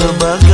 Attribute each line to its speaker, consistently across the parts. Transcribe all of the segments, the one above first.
Speaker 1: sebagai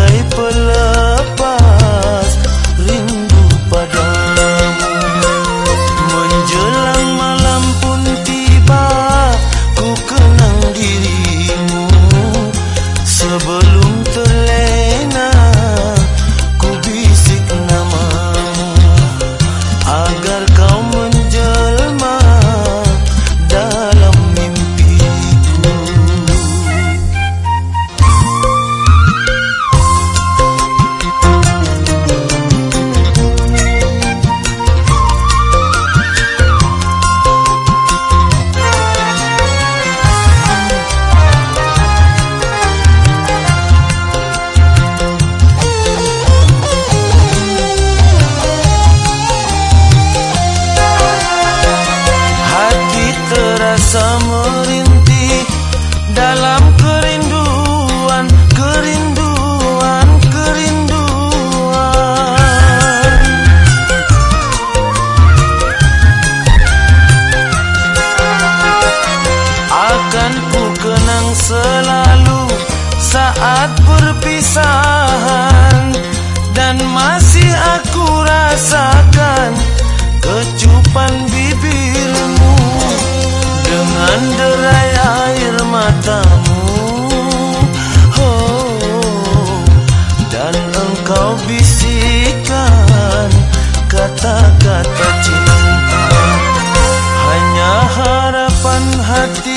Speaker 1: kecupan bibirmu dengan derai air matamu. Oh dan engkau bisikan kata-kata cinta. Hanya harapan hatiku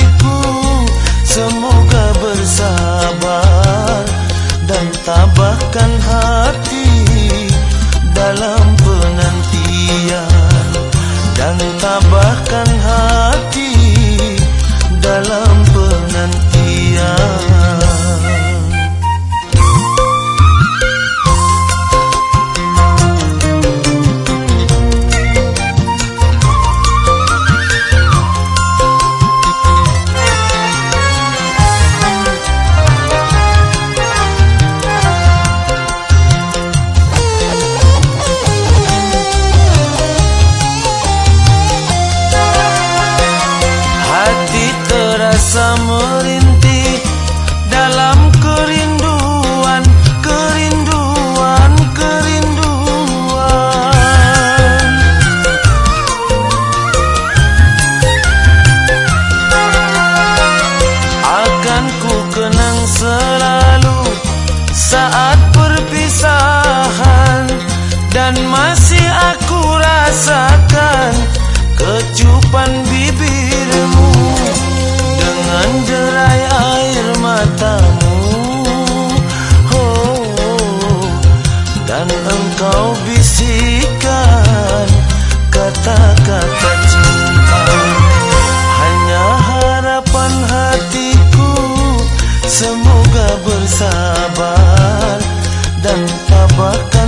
Speaker 1: rasa merintih dalam kerinduan, kerinduan, kerinduan. Akan ku kenang selalu saat perpisahan dan masih sabar dan tabahkan